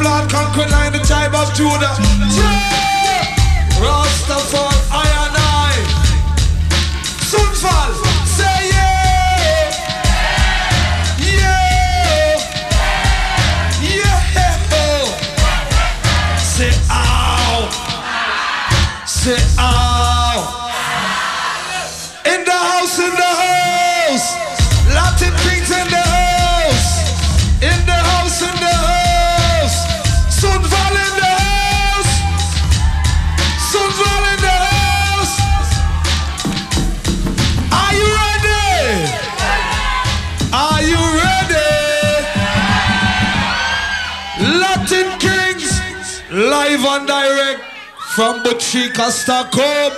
Lord, conquer line the tribe of Judah. From Butchika Stockholm.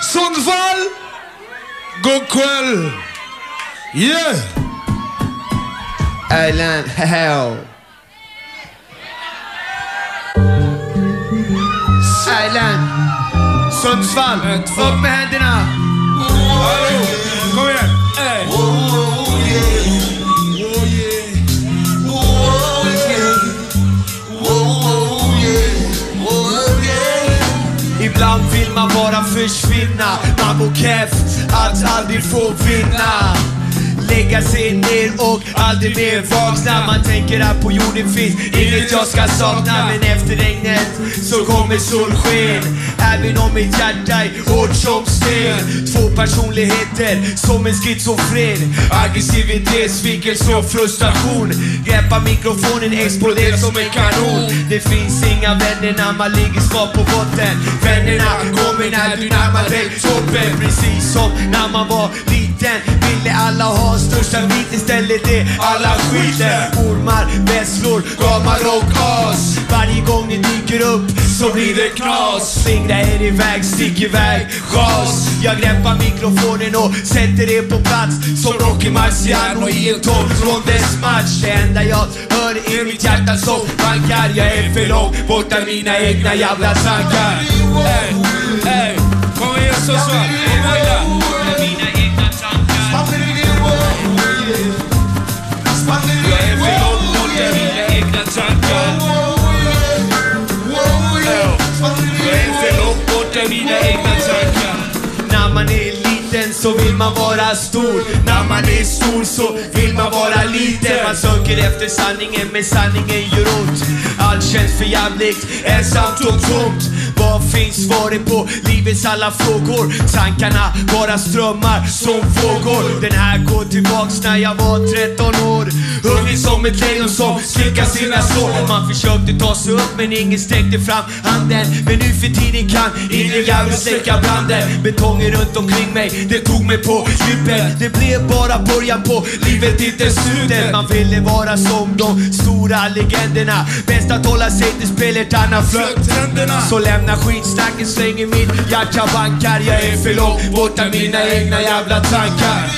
Sunval, Gokwell. Yeah. Island Hell. Island. Sundsvall. Upp med händerna. Kom igen. Ibland vill man bara försvinna. Man mår keff att aldrig få vinna. Lägga sig ner och aldrig mer vakna. Man tänker att på jorden finns inget jag ska sakna. Men efter regnet så kommer solsken. Även om mitt hjärta är hårt som sten. Två personligheter som en schizofren. Aggressivitet, svikelse och frustration. Greppa mikrofonen, exploderar som en kanon. Det finns inga vänner när man ligger svag på botten. Vännerna kommer när du närmar dig toppen. Precis som när man var liten ville alla ha största bit. Istället är alla skiter. Ormar, vesslor, gamar och as. Varje gång ni dyker upp så blir det knas. Slingra er iväg, stick iväg, gas. Jag greppar mikrofonen och sätter er på plats som Rocky Marciano i en topp från dess match. Det enda jag hör är mitt hjärta som bankar. Jag är för långt borta mina egna jävla tankar. Hey, hey. kom igen Sundsvall. Kom igen. Borta man vara stor. När man är stor så vill man vara liten. Man söker efter sanningen men sanningen gör ont. Allt känns för jävligt, ensamt och tomt. Vad finns svaret på livets alla frågor? Tankarna bara strömmar som vågor. Den här går tillbaks när jag var 13 år. Hungrig som ett lejon som slickar sina sår. Man försökte ta sig upp men ingen sträckte fram handen. Men nu för tiden kan ingen jävel släcka branden. Betongen runt omkring mig, det tog mig på djupet Det blev bara början på livet, inte slutet Man ville vara som de stora legenderna Bäst att hålla sig till spelet, annars flöt tänderna Så lämna skitsnacket, släng i mitt hjärta bankar Jag är för långt borta mina egna jävla tankar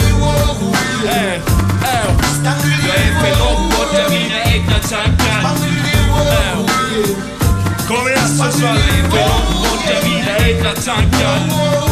Jag är för långt borta mina egna tankar. Kom igen Sundsvall. Jag är för långt borta mina egna tankar.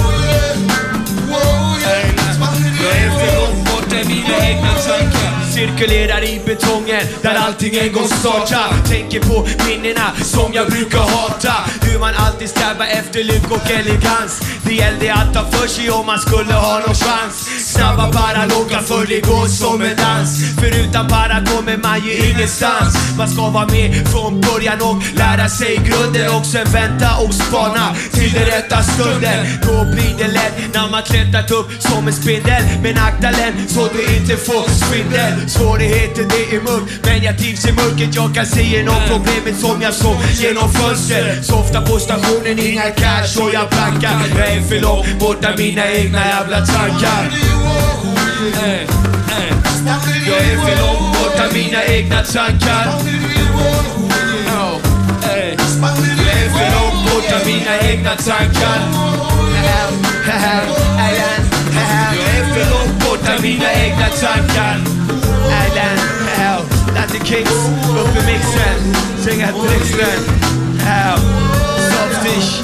Långt borta mina egna tankar. Cirkulerar i betongen där allting en gång startar. Tänker på minnena som jag brukar hata. Hur man alltid strävar efter lyck och elegans. Det gällde att ta för sig om man skulle ha någon chans. Snabba paraloga för det går som en dans. För utan para kommer man ju ingenstans. Man ska vara med från början och lära sig grunden. Och sen vänta och spana till den rätta stunden. Då blir det lätt när man klättrat upp som en spindel. Men akta den så du inte får spindel. Svårigheter det är mörkt men jag trivs i mörkret. Jag kan se genom problemet som jag såg genom fönster Softa på stationen, inga cash och jag plankar jag är för långt borta mina egna jävla tankar. Eh, eh. Jag är för långt borta mina egna tankar. Oh. Jag är för långt borta mina egna tankar. Jag är för långt borta mina egna tankar. Latin upp i mixen Sänga till Softish,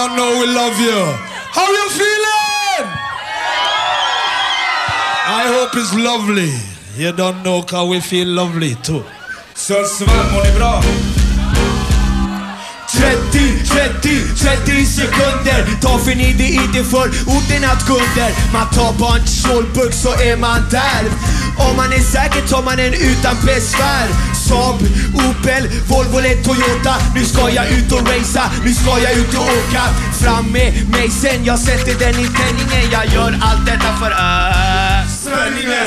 don't know we love you. How you feeling? I hope it's lovely. You don't know how we feel lovely too. Sundsvall, mår ni bra? 30, 30, 30 sekunder tar för ni det inte för orten att kunder Man tar bara en snålburk så är man där Om man är säker tar man en utan besvär Saab, Opel, Volvo eller Toyota Nu ska jag ut och racea, nu ska jag ut och åka Fram med mig sen, jag sätter den i tändningen Jag gör allt detta för äh.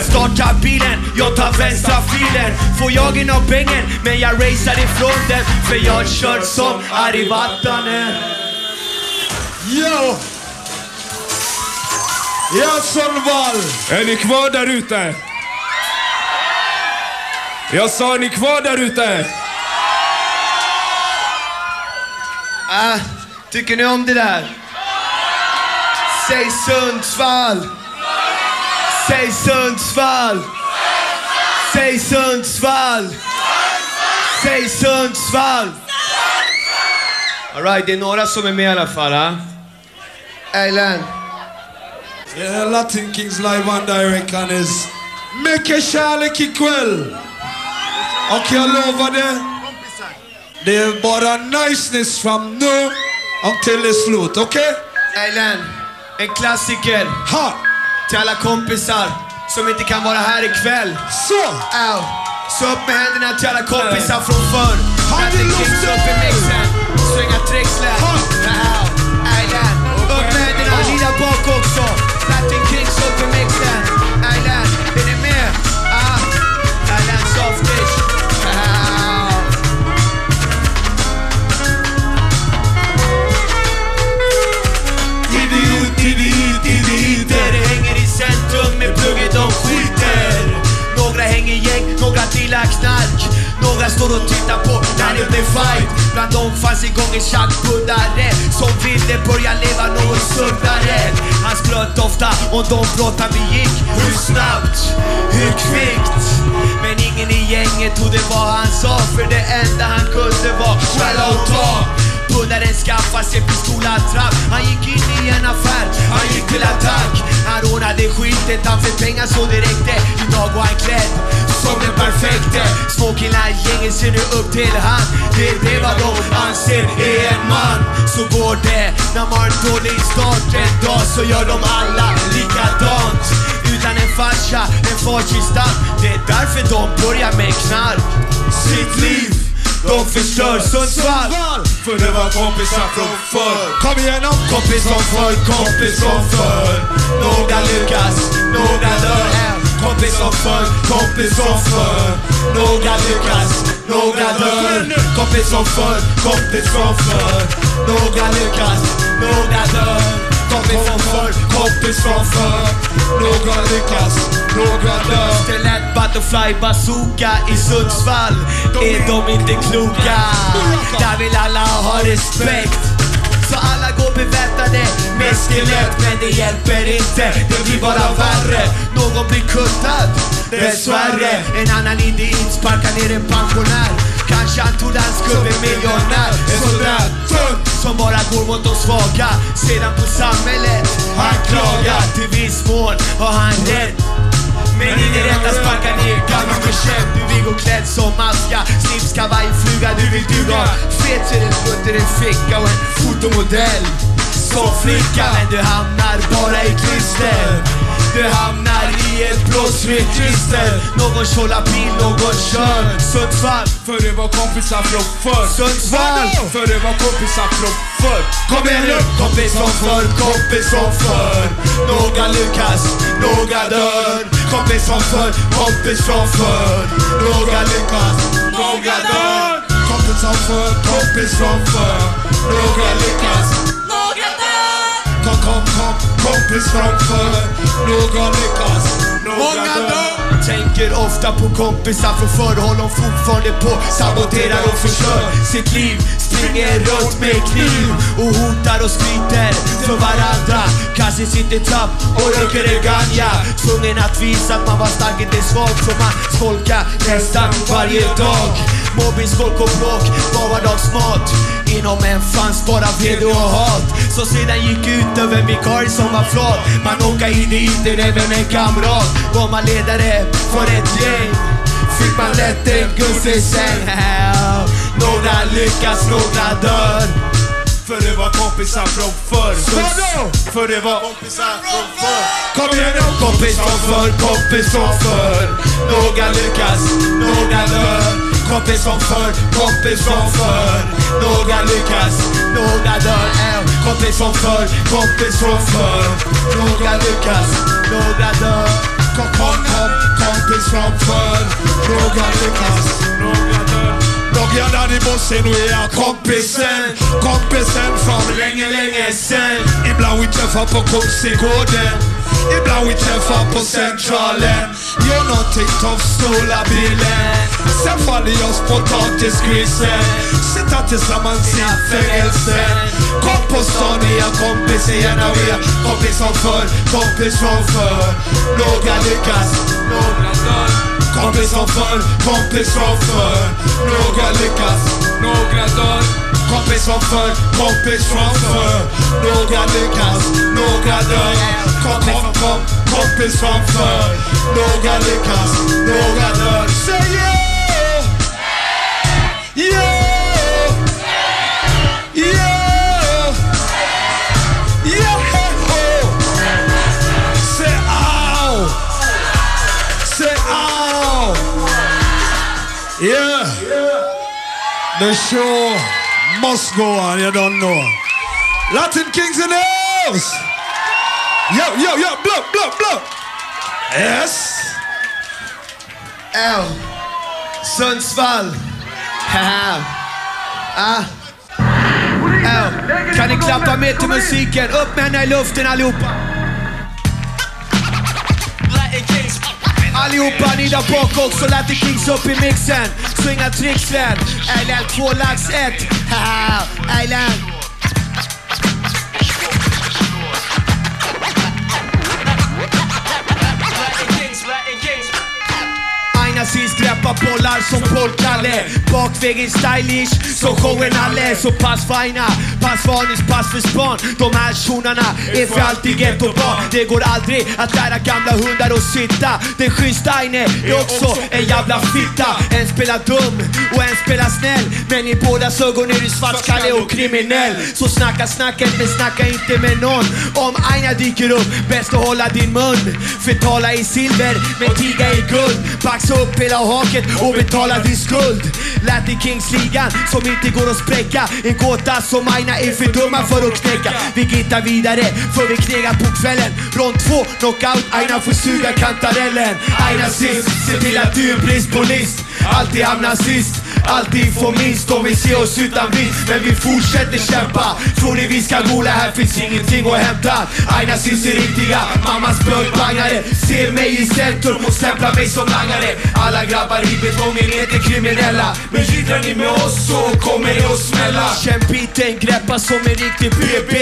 Starta bilen, jag tar vänstra filen Får jag in av pengen, men jag racear ifrån den För jag kör som Ari Vatanen Yo! Ja, Sundsvall! Är ni kvar där ute? Jag sa, är ni kvar där ute? Äh, tycker ni om det där? Säg Sundsvall! Säg Sundsvall! Säg Sundsvall! Säg Sundsvall! Alright, det är några som är med i alla fall. Ha? Ellen. Yeah, Latin Kings live on direct and is mycket kärlek ikväll. Och jag lovar det, är bara niceness från nu och till det slut, okej? Ellen, en klassiker Ha! till alla kompisar som inte kan vara här ikväll. Så! Au. Så upp med händerna till alla kompisar från förr. Kings det? upp i mixen. Svänga. Au. Island. Upp med händerna, lira bak också. Latin Kings upp i mixen. Några knark. Några står och tittar på när det blir fight. Bland dem fanns en gång en tjackpuddare som ville börja leva något sundare. Han skröt ofta om de brott han begick. Hur snabbt, hur kvickt. Men ingen i gänget trodde vad han sa för det enda han kunde var skälla och ta. Bullaren skaffade sig pistolattrapp Han gick in i en affär, han gick till attack. Han rånade skiten, han fick pengar så det räckte. Idag var han klädd som den perfekte. Småkillar i gänget ser nu upp till han. Det är det vad de anser är en man. Så går det när man har en dålig start En dag så gör de alla likadant. Utan en farsa, en farskista Det är därför de börjar med knark. Sitt liv de förstör Sundsvall. För det var kompisar från förr. Kom igenom! Kompis som förr, kompis som förr. Några lyckas, några dör. Kompis som förr, kompis som förr. Några lyckas, några dör. Kompis som förr, kompis som förr. Några lyckas, några dör Kompis som förr, kompis som förr Några lyckas, några dör. Skelett, butterfly, bazooka i Sundsvall. Är de inte kloka? Där vill alla ha respekt. Så alla går beväpnade med skelett Men det hjälper inte, det blir bara värre. Någon blir kuttad, dessvärre. En annan individ sparkar ner en pensionär Kanske han trodde han skulle bli miljonär. En soldat som bara går mot de svaga. Sedan på samhället han klagar. Till viss mån har han rätt. Men in i att sparka ner gamla bekämp Du vill gå klädd som maska. Slips, kavaj, fluga Du vill duga. Fet så den putter en ficka och en fotomodell. Som flicka Men du hamnar bara i klister. Du hamnar i ett brottsligt klister Någon tjollar bil, någon kör Sundsvall För det var kompisar från förr. Sundsvall För det var kompisar från förr. Kom igen nu! Kompis som förr, kompis som förr Några lyckas, några dör Kompis som förr, kompis som förr Några lyckas, några dör Kompis som förr, kompis som förr. Några lyckas. Kom, kom, kom, kompis från förr. Några lyckas, några dör. Tänker ofta på kompisar från förr Håller de fortfarande på, saboterar och förstör sitt liv. Springer runt med kniv och hotar och skryter för varandra. Kanske sitter trapp och röker en ganja. Tvungen att visa att man var stark, inte svag Så man skolkar nästan varje dag Mobbing, skolk och bråk var vardagsmat Inom en fanns bara vrede och hat. Så sedan gick ut över vikarie som var flat Man åka in i internet även en kamrat. Var man ledare för ett gäng Fick man lätt en gusse säng Några lyckas, några dör. För det var kompisar från förr? För det var kompisar från förr. Kom igen nu! Kompis från förr, kompis från förr. Några lyckas, några dör. Kompis från förr, kompis från förr. Några lyckas, några dör. Äh. Kompis från förr, kompis från förr. Några lyckas, några dör. Kom, kom, kom, kompis från förr. Några lyckas, några dör Några där i bossen och är kompisen Kompisen från Länge, länge sen Ibland vi träffar på Kungsträdgården Ibland vi träffar på Centralen Gör någonting tufft, snåla bilen Sen faller jag potatisgrisen Sitta tillsammans i fängelsen Kom på stan, är jag kompis igen och är kompis som förr Kompis från förr Några lyckas, några dör Kompis som förr, kompis från förr Några lyckas, några dör Kompis från förr, kompis från Några lyckas, några dör Säg yeah! Yeah! Yeah! Yeah! Säg au! Säg au! Yeah! The show must go on, you don't know. Latin Kings in the house! Yo, yo, yo, blow, blow, blow! Yes! L. Sundsvall. Haha. Ah. L. Kan ni klappa med till musiken? Upp med henne i luften allihopa. Allihopa ni där bak också, Latin Kings upp i mixen. Swinga tricksvän Island 2 lax 1 Haha. Island. Sist bollar som Paul-Kalle Bakvägen stylish som showen alle Så pass fina, pass varnings, pass för span. De här tjonarna är för alltid gettobarn Det går aldrig att lära gamla hundar att sitta. Den schyssta Aine är också en jävla fitta. En spelar dum och en spelar snäll. Men i bådas ögon är du svartskalle och kriminell. Så snacka snacket men snacka inte med någon. Om Aina dyker upp, bäst att hålla din mun. För tala i silver men tiga i guld. Baxa upp hela haket och betala din skuld. Latin Kings-ligan som inte går att spräcka. En gåta som Aina är för dumma för att knäcka. Vi gittar vidare för vi knegar på kvällen. Rond två, knockout, Aina får suga kantarellen. Aina sist, se till att du är brist på list Alltid hamnar sist Alltid får minst. Om vi ser oss utan vinst Men vi fortsätter kämpa. Tror ni vi ska gola? Här finns ingenting att hämta. Aina syns är riktiga, mammas bögbangare Ser mig i centrum och stämplar mig som langare. Alla grabbar i betongen inte kriminella. Men jiddrar ni med oss så kommer det att smälla. Kämpiten greppar som en riktig BB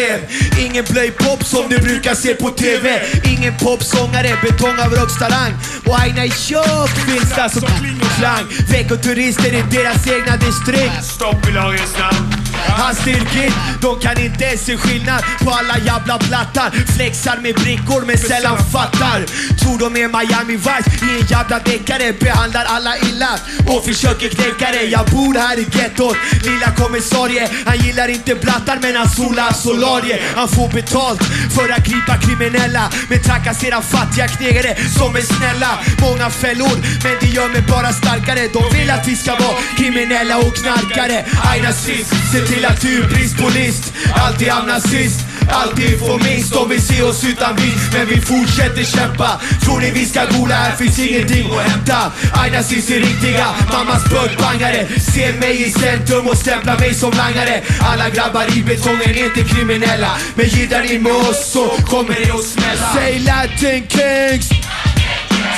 Ingen blöjpop som du brukar se på TV Ingen popsångare, betong av högsta rang Och Aina är tjock, finns där som kling och klang Veckoturister i deras egna distrikt. Stopp i lagens namn. Han styrkigt, de kan inte ens se skillnad på alla jävla plattar. Flexar med brickor men sällan fattar. Tror de är Miami Vice i en jävla deckare. Behandlar alla illa och försöker knäcka det. Jag bor här i gettot, lilla kommissarie. Han gillar inte blattar men han solar solarie Han får betalt för att gripa kriminella Men trakasserar fattiga knegare som är snälla. Många fällor men det gör mig bara starkare. De vill att vi ska vara kriminella och knarkare. Aina sist, till att du är brist på list Alltid hamnar sist Alltid får minst de vill se oss utan vinst Men vi fortsätter kämpa. Tror ni vi ska gola? Här finns ingenting att hämta. Aina sist är riktiga, mammas bögbangare. Ser mig i centrum och stämplar mig som langare. Alla grabbar i betongen är inte kriminella. Men gillar ni med oss så kommer det att smälla. Säg Latin Kings.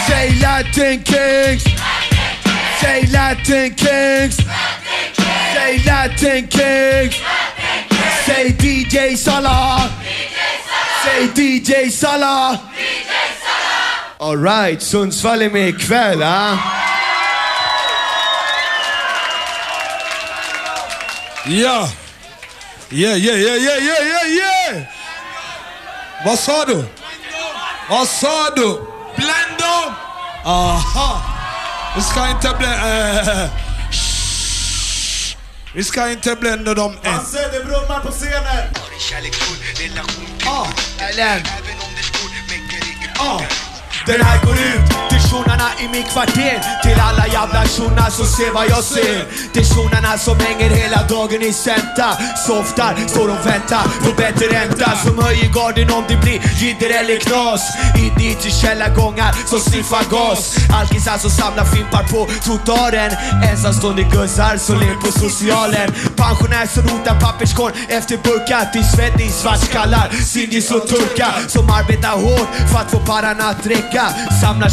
Säg Latin Kings. Säg Latin Kings Säg Latin Kings Säg DJ Salah Säg DJ Salah Alright, Sundsvall är med ikväll ah. Ja. Yeah, yeah, yeah, yeah, yeah, yeah, yeah. Vad sa du? Vad sa du? Bland dem! Aha. Vi ska inte blända... Äh, vi ska inte blända dem än. Hasse, det brummar på scenen! Ah, Ellen. Ah. Den här går ut till i mitt kvarter. Till alla jävla shunar som ser vad jag ser. Till shunarna som hänger hela dagen i centa. Softar, står och väntar på bättre ränta. Som höjer garden om det blir jidder eller knas. In dit i källargångar som sniffar gas. Alkisar alltså som samlar fimpar på trottoaren. Ensamstående guzzar som lever på socialen. Pensionär som rotar papperskorg efter burkar. Till svettning, svartskallar, sindis och turkar. Som arbetar hårt för att få paran att räcka. Samlar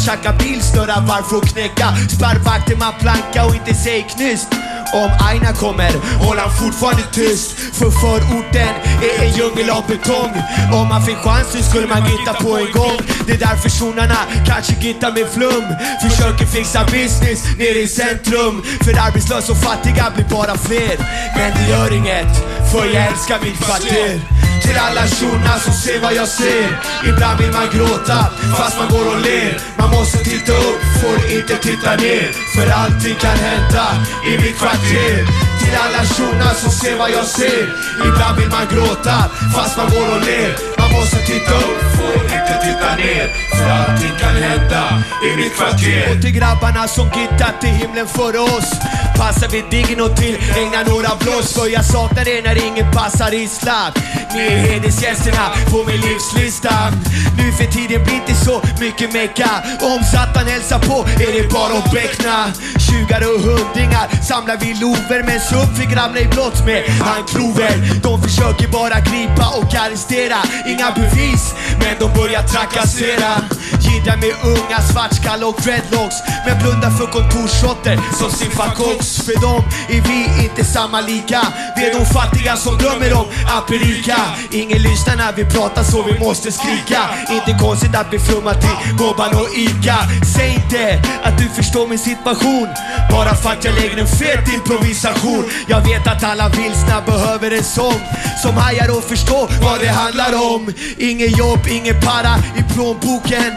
Snurrar varv varför att knäcka? Spärrvakter man planka och inte säger knyst om Aina kommer håller han fortfarande tyst. För förorten är en djungel av betong. Om man fick chansen skulle man gitta på en gång. Det är därför shunarna kanske gittar med flum. Försöker fixa business nere i centrum. För arbetslösa och fattiga blir bara fler. Men det gör inget, för jag älskar mitt kvarter. Till alla shunar som ser vad jag ser. Ibland vill man gråta fast man går och ler. Man måste titta upp, får inte titta ner För allting kan hända i mitt kvarter. Till alla shunas som ser vad jag ser Ibland vill man gråta fast man går och ler. Man måste titta upp, får inte titta ner För allting kan hända i mitt kvarter. Och till grabbarna som gittat till himlen före oss Passar vi diggen och till. Ägna några blås För jag saknar er när ingen passar islam Ni är hedersgästerna på min livslista. Nu för tiden blir inte så mycket mecka. Om Satan hälsar på är det bara att beckna. Tjugar och hundringar samlar vi lover Men så upp ramla i blått med handklover De försöker bara gripa och arrestera. Inga bevis, men de börjar trakassera. Jiddrar med unga svartskallar och dreadlocks Men blundar för kontorsrotter som sniffar koks För dem. Är vi inte samma lika? Vi är de fattiga som drömmer om att bli rika. Ingen lyssnar när vi pratar så vi måste skrika. Inte konstigt att vi flummar till Gobban och Ica. Säg inte att du förstår min situation. Bara för att jag lägger en fet improvisation. Jag vet att alla vilsna behöver en sång Som hajar och förstår vad det handlar om. Ingen jobb, ingen para i plånboken.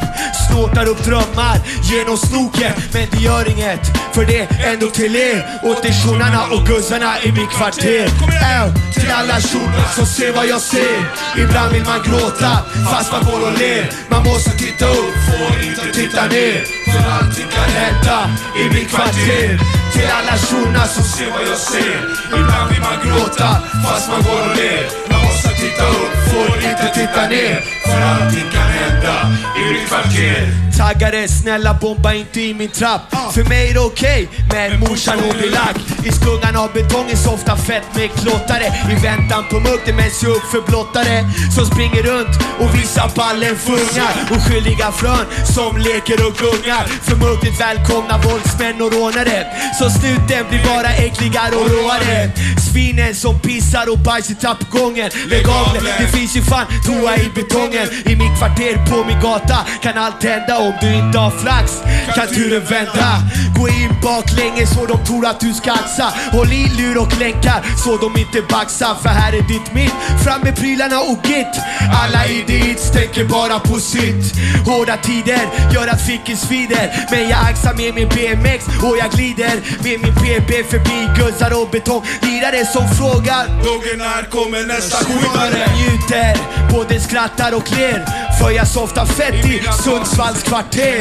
Snortar upp drömmar genom snoken Men det gör inget, för det är ändå till er åt till shunorna och guzzarna i mitt kvarter. Äh, till alla shunar som ser vad jag ser. Ibland vill man gråta fast man går och ler. Man måste titta upp, får inte titta ner. För allting kan hända i mitt kvarter. Till alla shunar som ser vad jag ser. Ibland vill man gråta fast man går och ler. Man måste titta upp, får inte titta ner. För allting kan hända i mitt kvarter. Taggare, snälla bomba inte i min trapp. För mig är det okej, men morsan hon blir lack I skuggan av betongen så ofta fett med klottare I väntan på mugg, det mest upp för blottare. Som springer runt och visar ballen fungar Oskyldiga frön som leker och gungar. Förmögligt välkomna våldsmän och rånare. Så snuten blir bara äckligare och råare. Svinen som pissar och bajs i trappuppgången Lägg av, det finns ju fan toa i betongen. I mitt kvarter, på min gata kan allt hända Om du inte har flax. Kan turen vända. Gå in baklänges så de tror att du ska axa. Håll i lur och länkar så de inte baxar. För här är ditt mitt, fram med prylarna och git. Alla idiots tänker bara på sitt. Hårda tider gör att ficken svider. Men jag axar med min BMX och jag glider. Med min PB förbi guzzar och betonglirare som frågar Dogge, när kommer nästa skjutare? Njuter, både skrattar och ler För jag softar fett i Sundsvalls kvarter.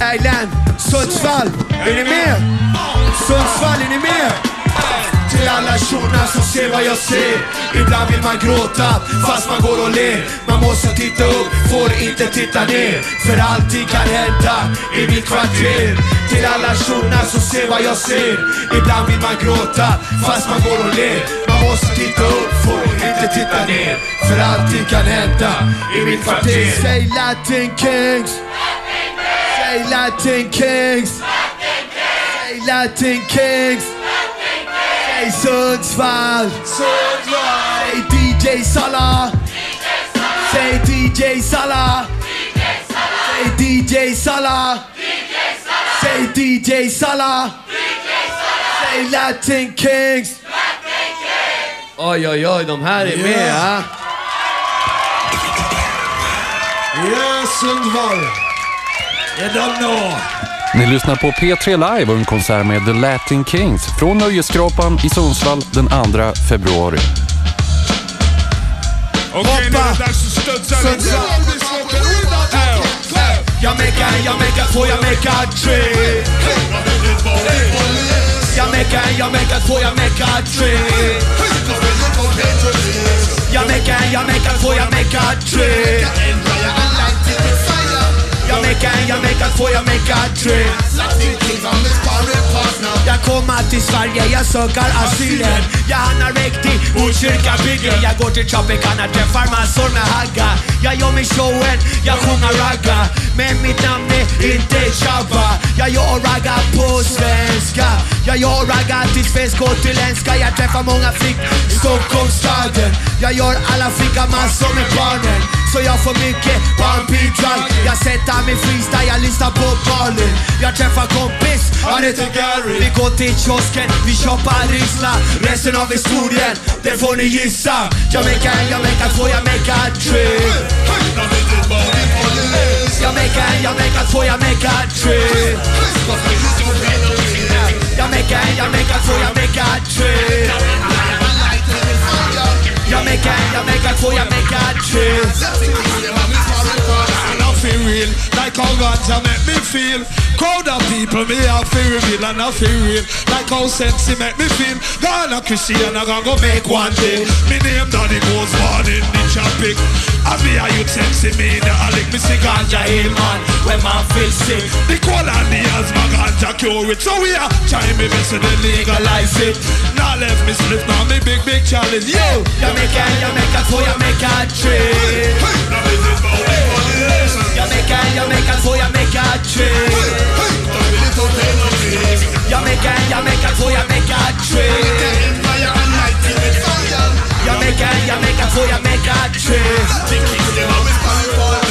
Erland, Sundsvall, är ni med? Sundsvall, är ni med? Till alla shunar som ser vad jag ser. Ibland vill man gråta fast man går och ler. Man måste titta upp, får inte titta ner. För allting kan hända i mitt kvarter. Till alla shunar som ser vad jag ser. Ibland vill man gråta fast man går och ler. Man måste titta upp, får inte titta ner. För allting kan hända i mitt kvarter. Säg Latin Kings. Säg Latin Kings. Säg Latin Kings. Säg Sundsvall. Säg DJ Salla Säg DJ Salla Säg DJ Salla Säg DJ Salla Säg Latin Kings. Oj, oj, oj, de här är med. Ja. Yeah, Sundvall. You don't know. Ni lyssnar på P3 Live och en konsert med The Latin Kings från Nöjesskrapan i Sundsvall den 2 februari. Okej, nu är det dags att studsa lite. Au, au. Jamaica, Jamaica, får jag make a trip? jag Jamaica, två, jag make a trip? jag Jamaica, två, jag make a trip? jag Jamaica, två, jag mekar tre. Jag kommer till Sverige, jag söker asylen Jag hamnar riktigt i Botkyrkabygden Jag går till Tropicana, träffar massor med hagga Jag gör min showen, jag sjunger ragga Men mitt namn är inte Shabba Jag gör ragga på svenska jag gör ragga till svensk och till ländska. Jag träffar många flick, Stockholmsstaden Jag gör alla flickor massor med barnen Så jag får mycket barnbidrag Jag sätter min freestyle, jag lyssnar på barnen. Jag träffar kompis, han heter Gary Vi går till kiosken, vi shoppar Ryssland Resten av historien, det får ni gissa Jamaica, Jamaica, två jag tre. a trip? Jamaica, Jamaica, får jag? Jamaica, tre. Får jag make a trip? Jamaica, Jamaica, får jag make a trip? And I. I feel real, like how ganja make me feel. Crowd of people, me I feel real and I feel real. Like how sexy make me feel. Gonna Christian, I gonna go make one day. Me name Danny goes born in the traffic. I be a youth sexy me, the Alec, me see ganja hill man. When man feel sick cure it. So we are trying me best to the legalize it. Now left me slip, now me big big challenge. Yo, Jamaica, Jamaica, får jag make a trip? Jamaica, Jamaica, får jag make a trip? Jamaica, Jamaica, får jag make a trip? Jamaica, Jamaica, får jag make a trip? Jag hittar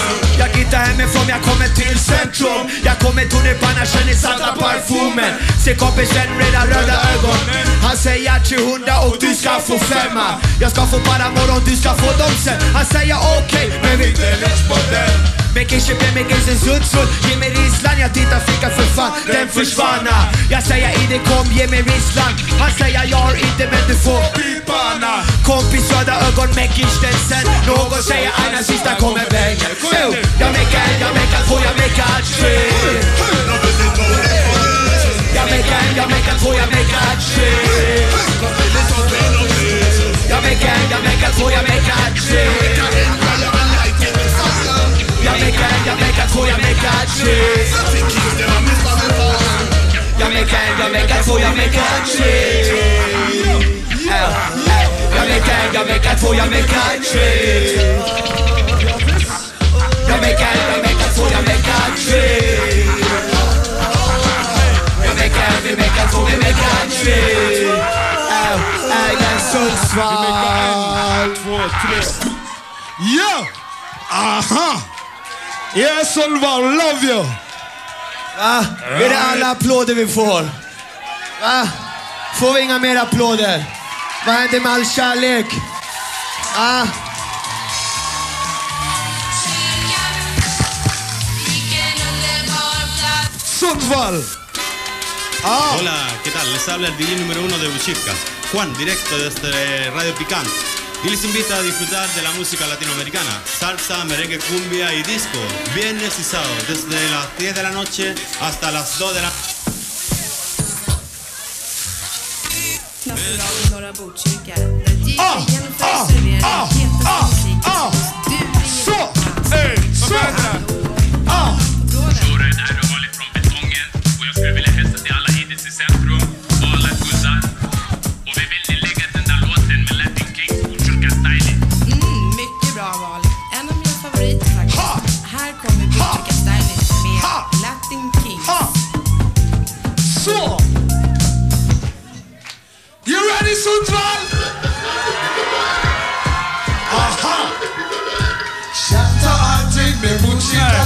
hemifrån, jag kommer till centrum. Jag kommer tunnelbana, känner salta parfymen. Ser kompisen redan röda ögon. Han säger att 300 och du ska få femma. Jag ska få bara morgon, du ska få dem sen. Han säger okej, men vi läggs på den Shipping, make it sutt sutt Ge mig Ryssland, jag tittar flicka för fan Den försvann Jag säger i det kom, ge mig Ryssland Han säger jag har inte men du får piparna Kompis röda ögon, make it sen Någon säger Aina sista kommer bängen Jag make it, jag it, får jag a trip Jag make it, jag it, får jag a trip Jag make it, jag it, får jag make a make it, you make it, so you make it cheese. You make Jamaican shit. make it so you make it cheese. You make Jamaican shit. make it so Y'all make it Jamaican shit. Jamaican, Jamaican, so Jamaican shit. make it so Jamaican shit. Eigen Sundsvall. Yeah. Aha! Yes, Sundvall, love you! Va? Är det alla applåder vi får? Va? Får vi inga mer applåder? Vad händer med all kärlek? Va? Sundvall! Hola, ¿qué tal? Les habla el DJ número uno de Uchipka, Juan, directo desde Radio Picante. Y les invito a disfrutar de la música latinoamericana, salsa, merengue, cumbia y disco, viernes y desde las 10 de la noche hasta las 2 de la där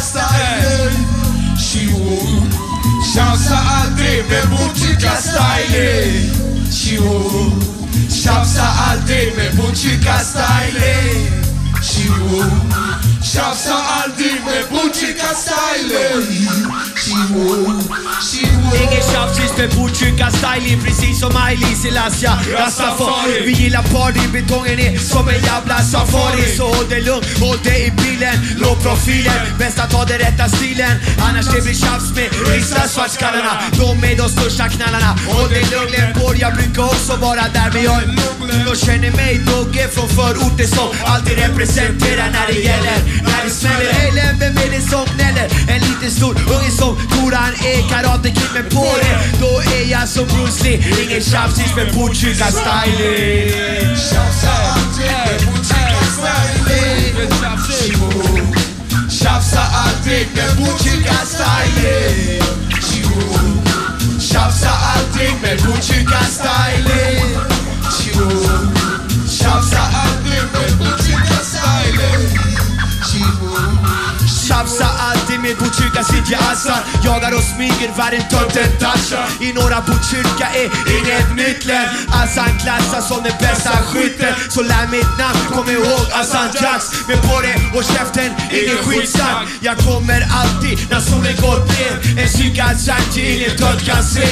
Botkyrka styling. Tjo. Tjafsa alltid med Botkyrka styling. Tjo. Tjafsa alltid aldrig med Botkyrka-styling Chivo Tjafsa aldrig med Chivo Ingen tjafsigt med Botkyrka-styling precis som Miley Selassie. Rastafari. Vi gillar party, betongen är som en jävla safari. Så håll dig lugn, håll dig i bilen. Låg profilen, bäst att ta den rätta stilen. Annars det blir tjafs med riksdagssvartskallarna De är de största knallarna. Håll dig lugn Lenborg, jag brukar också vara där men jag De känner mig Dogge från förorten som alltid representerar när det gäller när det smäller, hej Len, vem är det som gnäller? En liten stor unge som tror han är karate kid men på det Då är jag som Bruce Lee. Ingen tjafsigt med Botkyrka-styling Tjafsa aldrig med Botkyrka-styling Tjafsa aldrig med Botkyrka-styling Tjafsa aldrig med Botkyrka-styling Tjafsa aldrig med Botkyrka-styling Tjafsa alltid med Botkyrka Sidja Assan Jagar och smyger varje tomten touchar I norra Botkyrka är inget nytt län. Assan klassas som den bästa skytten. Så lär mitt namn, kom ihåg Assan Jax Men på det och käften, ingen skitsnack. Jag kommer alltid när solen gått ner. En psykad sanji ingen tönt kan se.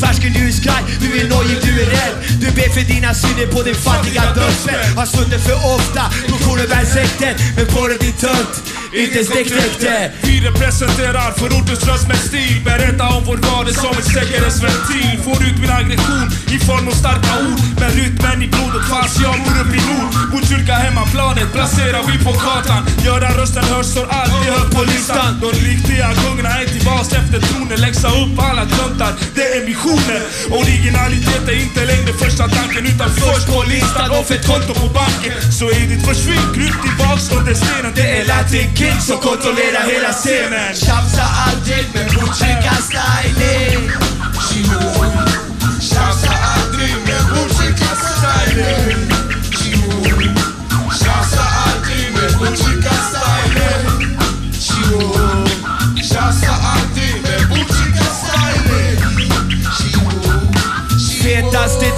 Färsken du är skraj, du är nojig, du är rädd. Du ber för dina synder på din fattiga dödsbädd Har suttit för ofta på sekten, Men på det din tönt, inte ens däckdäckte Vi representerar förortens röst med stil. Berätta om vår vardag som en säkerhetsventil Får ut min aggression i form av starka ord. Med rytmen i blodet fast jag bor upp i nord. Botkyrka hemmaplanet placerar vi på kartan Göra rösten hörs står alltid högt på listan. De riktiga kungarna är tillbaks efter tronen. Läxa upp alla töntar, det är Originalitet är inte längre första tanken Utan först på listan. Och ett konto på banken Så är ditt försvinn, kryp tillbaks under stenen. Det är Latin King som kontrollerar hela scenen. Tjafsa aldrig med Botkyrka-styling Tjafsa aldrig med Botkyrka-styling Tjafsa aldrig med Botkyrka-styling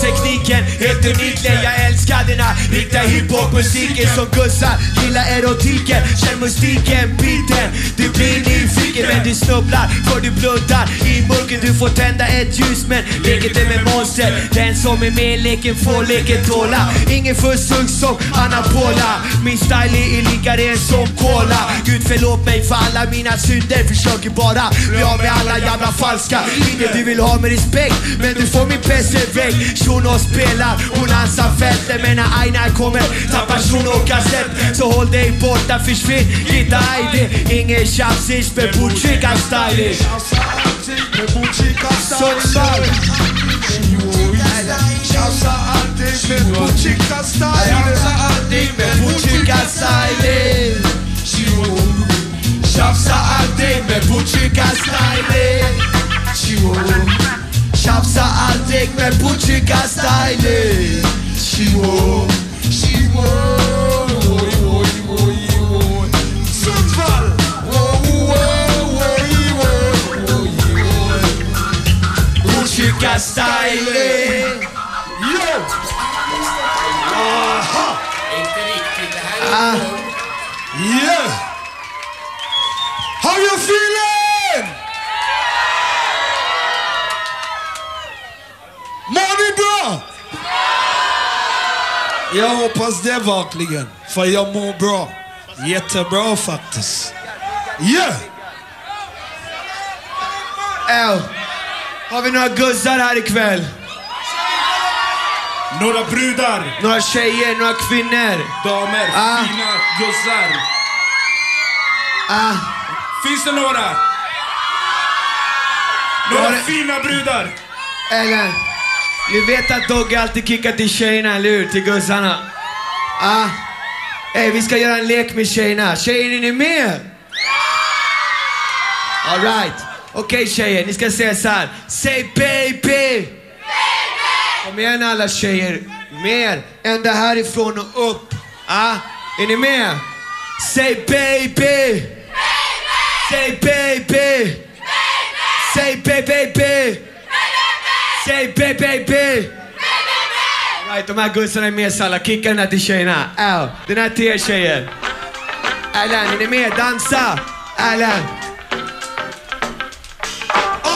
Fetaste musiken helt uniklen Jag älskar denna riktiga hiphopmusiken. Som gussar, gillar erotiken Känn mystiken, biten. Du blir nyfiken men du snubblar för du blundar I mörker. Du får tända ett ljus men lek inte med monster. Den som är med i leken får leken tåla. Ingen fussugg som anapola. Min style är lika ren som cola Gud förlåt mig för alla mina synder. Försöker bara bli av med alla jävla falska. Ingen du vill ha med respekt Men du får min pest väck Shunos spelar. Bonanza fältet Men när Einar kommer tappar Shuno kassett. Så håll dig borta, försvinn Gitta Aide Ingen tjafsigt med Botkyrka-styling Tjafsa aldrig med Botkyrka-styling Sundsvall Tjafsa aldrig med Botkyrka-styling Tjafsa aldrig med Botkyrka-styling Chivo Tjafsa aldrig med Botkyrka-styling Chivo Tjafsa aldrig med Botkyrka-styling Chivo Chivo Oj, oj, oj, oj Sundsvall Oj, oj, oj, oj, oj, oj Botkyrka-styling Yo! Aha! ah. Yeah! Jag hoppas det verkligen, för jag mår bra. Jättebra faktiskt. Yeah! Äw. Har vi några guzzar här ikväll? Några brudar, Några tjejer, några kvinnor? damer, Ah. fina guzzar Ah. Finns det några? Några fina brudar? Eller, ni vet att Dogge alltid kickar till tjejerna, eller hur? Till gussarna. Ah. Hey, vi ska göra en lek med tjejerna. Tjejer, är ni med? Alright. Okej tjejer, ni ska säga så här. Säg baby! Kom igen alla tjejer. Mer. Ända härifrån och upp. Ah. Är ni med? Säg baby! Säg baby! Säg baby! baby. Säg baby, baby. Right, de här gussarna är med Salla. Kicka den här till tjejerna. Au. Den här till er tjejer. Alan, är ni med? Dansa! Alan.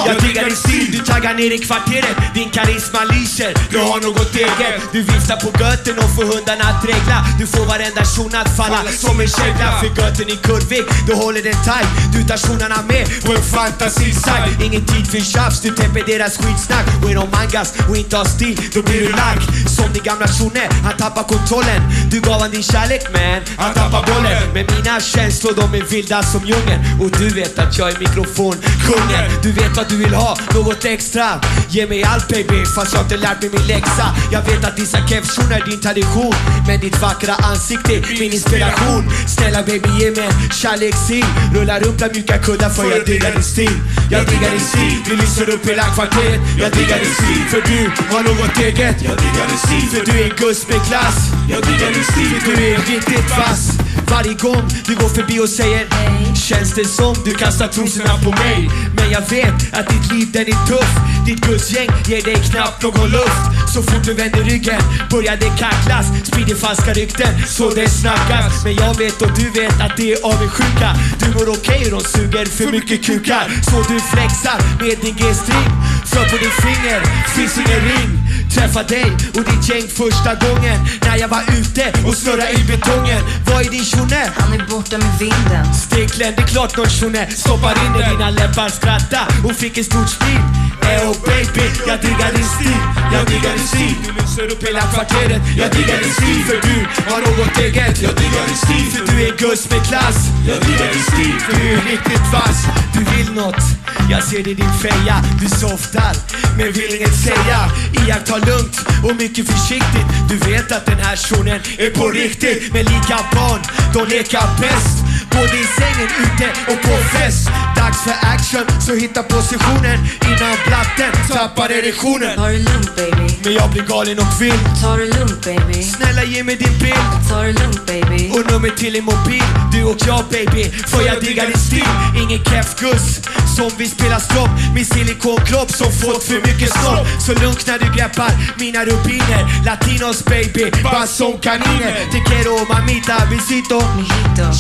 Jag diggar din stil, du taggar ner i kvarteret. Din karisma lyser, du har något eget. Du viftar på götten och får hundarna att regla. Du får varenda shuno att falla som en kägla. För götten är kurvig, du håller den tight. Du tar shunarna med på en fantasisajt Ingen tid för tjafs, du täpper deras skitsnack. Och är de mangas och inte har stil, då blir du lack. Som din gamla shune, han tappar kontrollen. Du gav han din kärlek man, han tappar bollen. Men mina känslor de är vilda som djungeln. Och du vet att jag är mikrofonkungen. Du vet vad du du vill ha, något extra? Ge mig allt baby, fast jag inte lärt mig min läxa. Jag vet att dessa kepshorn är din tradition Men ditt vackra ansikte är min inspiration. Snälla baby ge mig en kärleksstil Rulla runt bland mjuka kuddar för jag diggar din stil. Jag diggar din stil, du lyser upp hela kvarteret. Jag diggar din stil, för du har något eget. Jag diggar din stil, för du är en guzz med klass. Jag diggar din stil, för du är riktigt vass. Varje gång du går förbi och säger Känns det som du kastar trosorna på mig. Men jag vet att ditt liv den är tuff. Ditt gudsgäng ger dig knappt någon luft. Så fort du vänder ryggen börjar det kacklas. Sprider falska rykten så det snackas. Men jag vet och du vet att det är avundsjuka. Du mår okej och de suger för mycket kukar. Så du flexar med din G-string. För på din finger finns ingen ring. Träffa dig och ditt gäng första gången. När jag var ute och snurrade i betongen. Vad är din tjone? Han är borta med vinden. Steklen, det är klart någon tjone. Stoppar in i dina läppar skratta och fick vilken stort stil! Ey oh baby, jag diggar din stil, jag diggar din stil Du lyser upp hela kvarteret, jag diggar din stil För du har något eget, jag diggar din stil För du är guss med klass, jag diggar din stil För du är riktigt vass, du vill nåt Jag ser det i din feja, du softar men vill inget säga Iaktta lugnt och mycket försiktigt Du vet att den här shunon är på riktigt Men lika barn, de lekar bäst Både i sängen, ute och på fest. Dags för action, så hitta positionen. Innan blatten tappar erektionen. Ta det lugnt baby. Men jag blir galen och vild. Ta det lugnt baby. Snälla ge mig din bild Ta det lugnt baby. och nummer till din mobil. Du och jag baby, för jag diggar din stil? Ingen keff guss som vill spela stropp Min silikonkropp som fått för mycket snopp Så lugnt när du greppar mina rubiner. Latinos baby, bara som kaniner. Te quiero mamita, Mojito.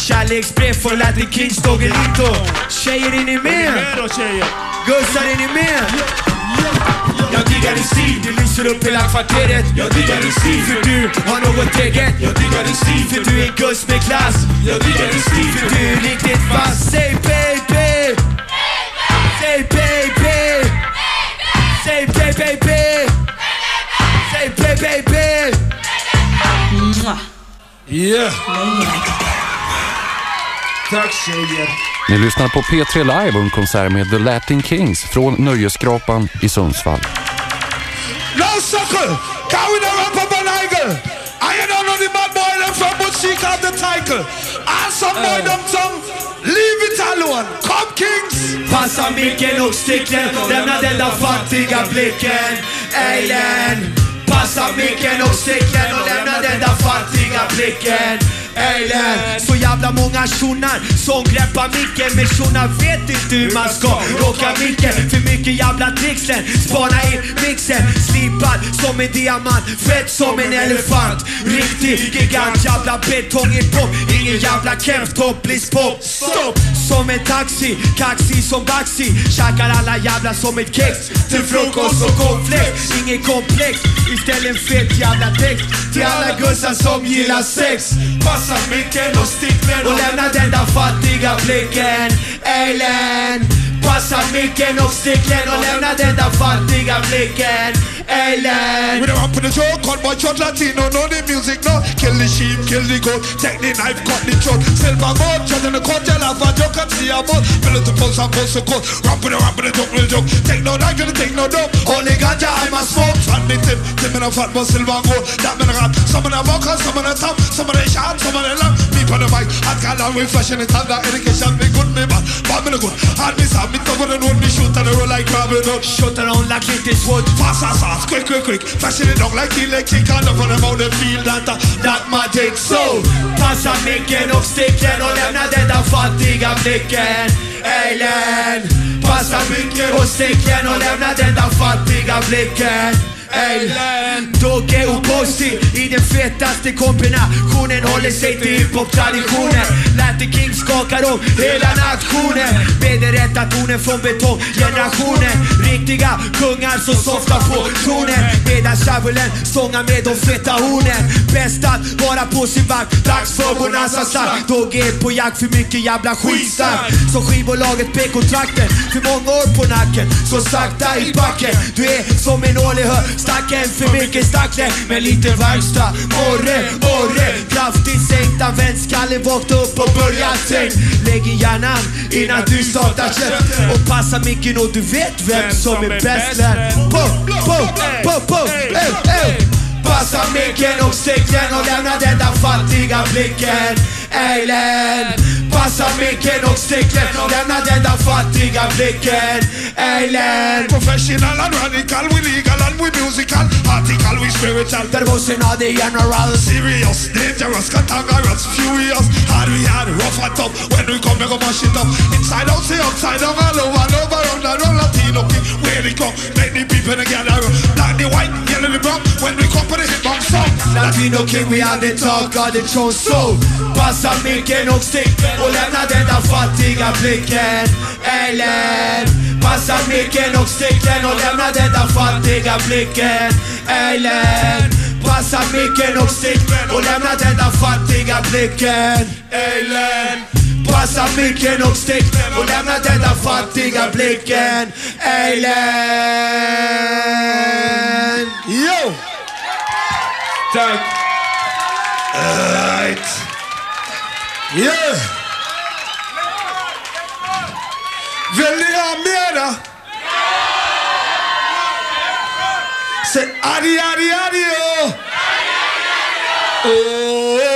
Kärleksbrev från Latin Kings Doggelito. Tjejer är ni med? Gussar är ni med? Jag diggar din stil, du lyser upp hela kvarteret. Jag diggar din stil, för du har något eget. Jag diggar din stil, för du är guss med klass. Jag diggar din stil, för du är riktigt vass. Say baby! Say baby! Say baby baby! Say baby baby! Mwah. Yeah. Tack tjejer. Ni lyssnar på P3 Live och en konsert med The Latin Kings från Nöjesskrapan i Sundsvall. No suckle, can we not I don't know the bad boy them from but she got the title. And some boy them tongue, leave it alone. Come kings. Passa micken och sticken, lämna den där fattiga blicken Eilen Passa micken och sticken och lämna den där fattiga blicken Eilen Så jävla många tjonar som greppar micken. Men shunar vet inte hur man ska rocka micken? För mycket jävla tricksen, spana in mixen. Slipad som en diamant, fett som en elefant. Riktig gigant, jävla betong i pop. Ingen jävla Kemp, topplis pop. Stopp! Som en taxi, kaxig som Baxi. Käkar alla jävla som ett kex. Till frukost och cornflakes. Inget komplex, istället fet jävla text. Till alla gussar som gillar sex. Passa micken och stick med Och lämna den där fattiga blicken Eilen Passa micken och sticken och lämna den där fattiga blicken Eilen We don't rap in the joke, cut boy shot Latino, know the music, no. Kill the sheep, kill the goat, take the knife, cut the throat. Silver gold, shot in the court, you laugh and joke and see a boat. Fill it to pulse and pulse the coat. With the rap with the joke, with the joke. Take no knife, you take no dope. Only ganja, I must smoke. And me tip, tip in a fat but silver gold. That man rap, some of the vocal, some of the top, some of the shot, some of the lamp. Me on the mic, hot gal and we flashing it on the education, me good, me bad. Bad me the good, hard me sad, me tough on the road, me shoot and the roll like Robin Hood. Shut around like it is wood Fast as fast, quick, quick, quick. Fashion it down like electric And up on them out the field that, uh, that magic. So, passa micken och sticken och lämna den där fattiga blicken Eilen Passa micken och sticken och lämna den där fattiga blicken Ey, Dogge och Posty i den fetaste kombinationen håller sig till hiphop-traditionen. Latin King skakar om hela nationen med den rätta tonen från betonggenerationen. Riktiga kungar som softar på tronen medan Shavulen sångar med de feta hornen. Bäst att vara på sin vakt, dags för bonanza stark. Dogge är på jakt för mycket jävla skitsnack. Som skivbolaget ber kontrakten för många år på nacken. Så sakta i backen, du är som en ål i hö. Stacken för mycket stackle med lite verkstad. Morre, morre, kraftigt sänkta vändskallen vakna upp och börja tänk. Lägg in hjärnan innan du startar släpp. Och passa micken och du vet vem som är bäst län. Po, po, po, po, ey, ey. Passa micken sticken och lämna den där fattiga blicken. Ey län. Passa micken sticken och lämna den där fattiga blicken. Ey län. Professional and radical, we legal and we musical. Article, we spiritual. Där måste ha det general. Serious, dangerous, cantankerous, furious. Hard we hard, rough and tough. When we come, we go mash it up. Inside out, say upside down, all over and over, round and round, Latino king. Where they come, make the people together. Black, the white, yellow, the brown. When we come for the hip hop song. Latino king, we are the talk of the throne. So Passa micken och stick och lämna den där fattiga blicken Ey Passa micken och sticken och lämna den där fattiga blicken Ey Passa micken och stick och lämna den där fattiga blicken Ey Passa micken och stick och lämna den där fattiga blicken Ey län Yo! Tack. Right. Yeah! Vill ni ha mera? Säg addi, addi, addi, oh. oh. Oh.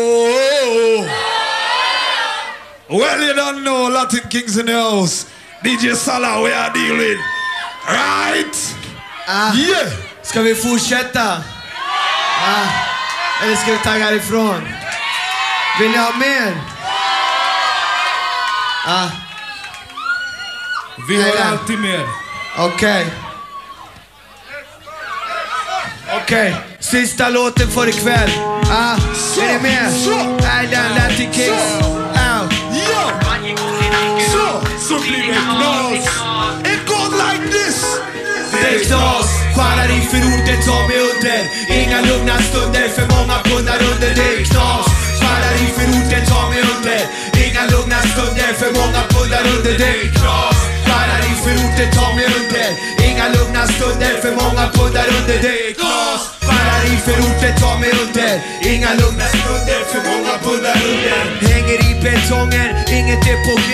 Oh. Well, you don't know Latin Kings in the house. DJ Salah, we are dealing. Right? Ah. Yeah! Ska vi fortsätta? Ah. Eller ska vi ta härifrån? Vill ni ha mer? Ah. Vi har alltid mer. Okej. Okej, sista låten för ikväll. Ah. Är ni med? Island Latin Kings. Yo! Så, så blir det knas. It goes like this. Det är knas, stjärnar i förorten tar mig under Inga lugna stunder, för många pundar under Det är knas, stjärnar i förorten tar mig under Inga lugna stunder, för många pundar under Det är knas, stjärnar i förorter, tar mig under. Inga lugna stunder, för många pundar under. Det är knas, stjärnar i förorter, tar mig under. Inga lugna stunder, för många pundar under. Hänger i betongen, inget är på G.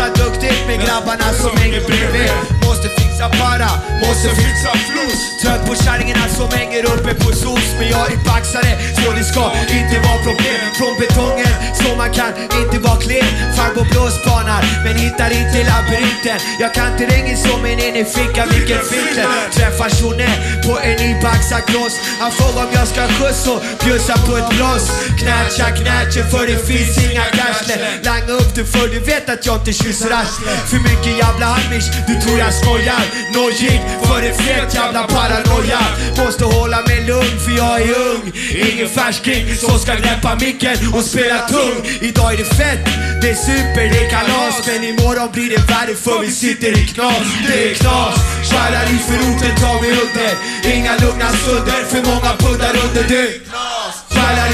Softa duktigt med grabbarna som hänger bredvid. Måste fixa para, måste fixa flus. Trött på kärringarna som hänger uppe på SOS. Men jag är baxare, så det ska inte vara problem. Från betongen, så man kan inte vara klen. Farbror blåspanar, men hittar inte labyrinten. Jag kan terrängen som en in i fickan, vilken filter. Träffar Tjoне på en nybaxad kloss Han frågar om jag ska skjuts och bjussa på ett bloss Knätcha, knätcha, för det finns inga cash Langa upp det för du vet att jag inte kysser För mycket jävla halmish, du tror jag skojar. Nojig, för en fet jävla paranoia. Måste hålla mig lugn för jag är ung. Ingen färsking som ska greppa micken och spela tung. Idag är det fett, det är super, det är kalas Men imorgon blir det värre för vi sitter i knas. Det är knas, stjärnar i förorten tar vi under. Inga lugna stunder, för många puddar under. Det är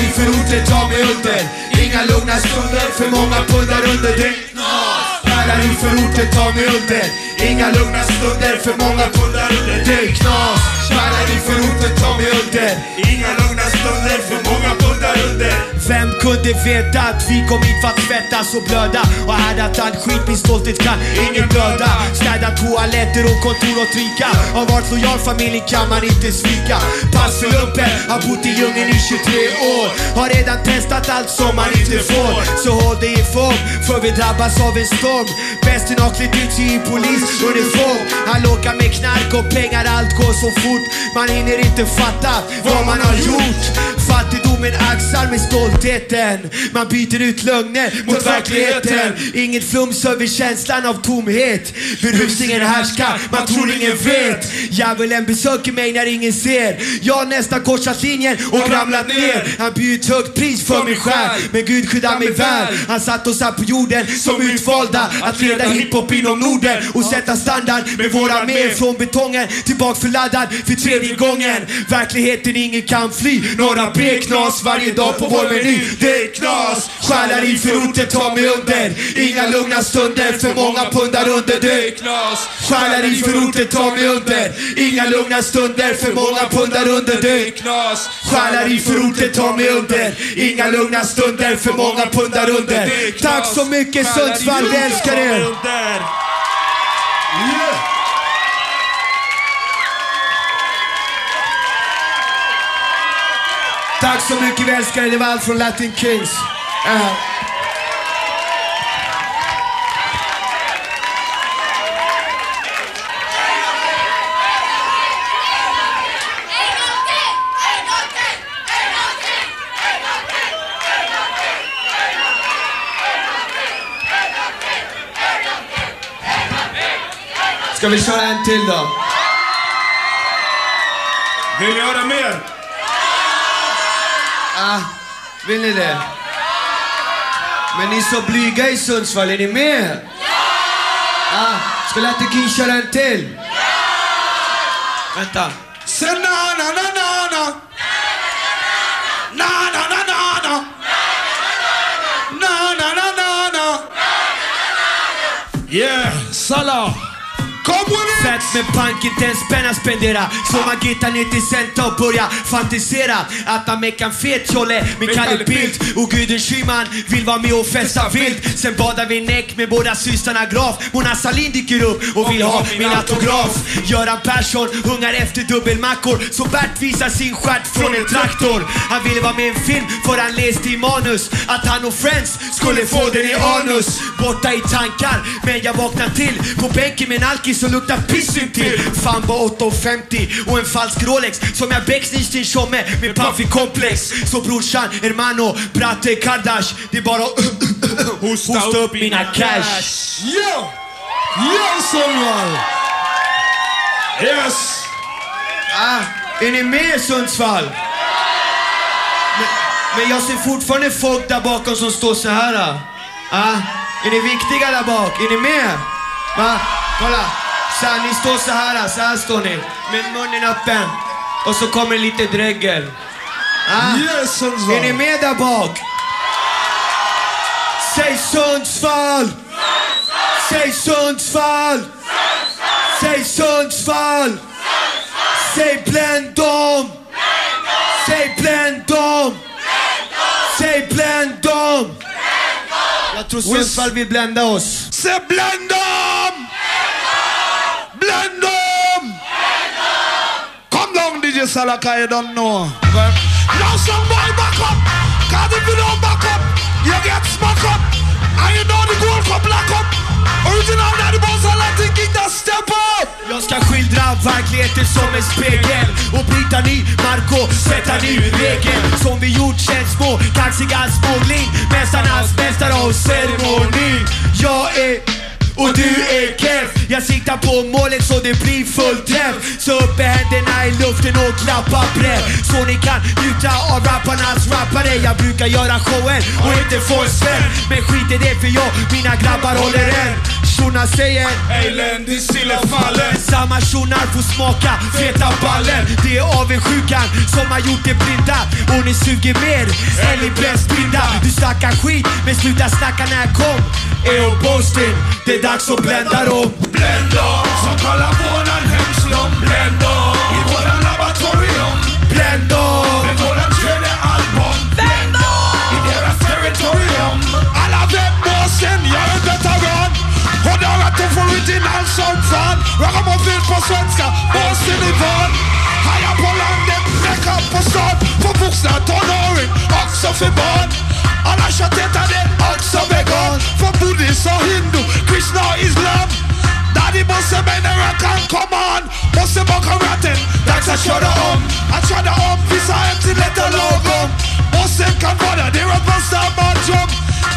i förorten tar mig under. Inga lugna stunder, för många pundar under. Det är i förorten tar mig under. Inga lugna stunder, för många pundar under. Det är knas. Stjärnar i förorten tar mig under. Inga lugna stunder, för många pundar under. Vem kunde veta att vi kom hit för att svettas och blöda? Och härdat all skit, min stolthet kan ingen döda. Städa toaletter och kontor och trika Har varit lojal, familjen kan man inte svika. Pass för lumpen, har bott i djungeln i 23 år. Har redan testat allt som man inte får. Så håll dig i form, för vi drabbas av en storm. Bäst har klätt ut i polisuniform. Han lockar med knark och pengar, allt går så fort. Man hinner inte fatta vad man har gjort. Fattigdomen axar med stoltheten. Man byter ut lögner mot verkligheten. Inget flums över känslan av tomhet. Berusningen härskar, man tror ingen vet. Djävulen besöker mig när ingen ser. Jag har nästan korsat linjen och ramlat ner. Han bjöd högt pris för min själ. Men Gud skyddar mig väl. Han satt oss här på jorden som utvalda att leda hiphop inom Norden och sätta standard med våra arméer från betongen tillbaks förladdad för tredje gången. Verkligheten ingen kan fly. Några B-knas varje dag på vår meny. Det är knas. Själar i förorten tar mig under. Inga lugna stunder för många pundar under. Det är knas. Själar i förorten tar mig under. Inga lugna stunder för många pundar under. Det är knas. Själar i förorten tar mig under. Inga lugna stunder för många pundar under. Tack så mycket Sundsvall, vi älskar er! Tack så mycket, vi älskar er. Det var allt från Latin Kings. Uh. Ska vi köra en till då? Vill ni höra mer? Ah, vill ni det? Men ni är så blyga i Sundsvall, är ni med? Ah, ska King köra en till? Vänta. Na na na na na. Na med punk, inte en spänn att spendera. Så man gittar ner till center och börjar fantisera. Att han meckar en fet jolle med Kalle Bildt. Och Gudrun Schyman vill vara med och festa vilt. Sen badar vi näck med båda systrarna Graf. Mona Sahlin dyker upp och vill ha min autograf. Göran Persson hungar efter dubbelmackor. Så Bert visar sin stjärt från en traktor. Han ville vara med i en film för han läste i manus att han och Friends skulle få den i anus. Borta i tankar, men jag vaknar till på bänken med en alkis som luktar piss till. Fan bara 8,50 och en falsk Rolex som jag bäcksnitch till tjomme med puffy komplex. Så brorsan, hermano, bratte, Kardash. Det är bara att hosta upp mina cash. Yo! Yo, Sundsvall. Yes. Ah, är ni med Sundsvall? Men, men jag ser fortfarande folk där bakom som står så här. Ah, är ni viktiga där bak? Är ni med? Va? Kolla. Så här, ni står så här, så här står ni. Med munnen öppen. Och så kommer lite dregel. Ah, Yes, Sundsvall. är ni med där bak? Säg Sundsvall! Säg Sundsvall! Säg Sundsvall! Säg bländ dem! Säg bländ dem! Säg bländ dem! Jag tror Sundsvall vill blända oss. Blend them. Blend them. Come down, DJ Salaka, you don't know. Now somebody back up. Cause if you don't back up, you get smack up. And you know the Gold cup lock up. Original Daddy Boss and Latin King that step up. Jag ska skildra verkligheten som en spegel och bryta ny mark och sätta ny regel Som vi gjort känns små, kaxiga smågling Mästarnas mästare av ceremoni Jag är och du är keff Jag siktar på målet så det blir full träff Så upp med händerna i luften och klappa brett Så ni kan njuta av rapparnas rappare. Jag brukar göra showen och inte få en spänn. Men skit i det för jag, mina grabbar håller än Shunon säger Eländig sillefallen. samma shunar får smaka feta ballen. Det är avundsjukan som har gjort er blinda. Och ni suger mer än ni brännspinda Du snackar skit men sluta snacka när jag kom. Eo Boasting, det är dags att blända dem Blend dem. Som kallar våran hemslum. Blend dem. I våran laboratorium. Bländ dem! Med våran tredje album. Blend dem. I deras territorium. Alla bossen, jag är veteran. Och det har varit en original som fan. Ragamuffin på svenska, bossen i van. Hajar på landet, bräckar på stan. För vuxna tonåring, också för barn. Alla köttätare, också vegan. För buddhist och hindu, krishna islam. Daddy bosse menar jag kan, come on. Bosse bakom ratten, dags att köra om Att köra om vissa hem till detta lagom Och sen kan vara deras bästa matchjobb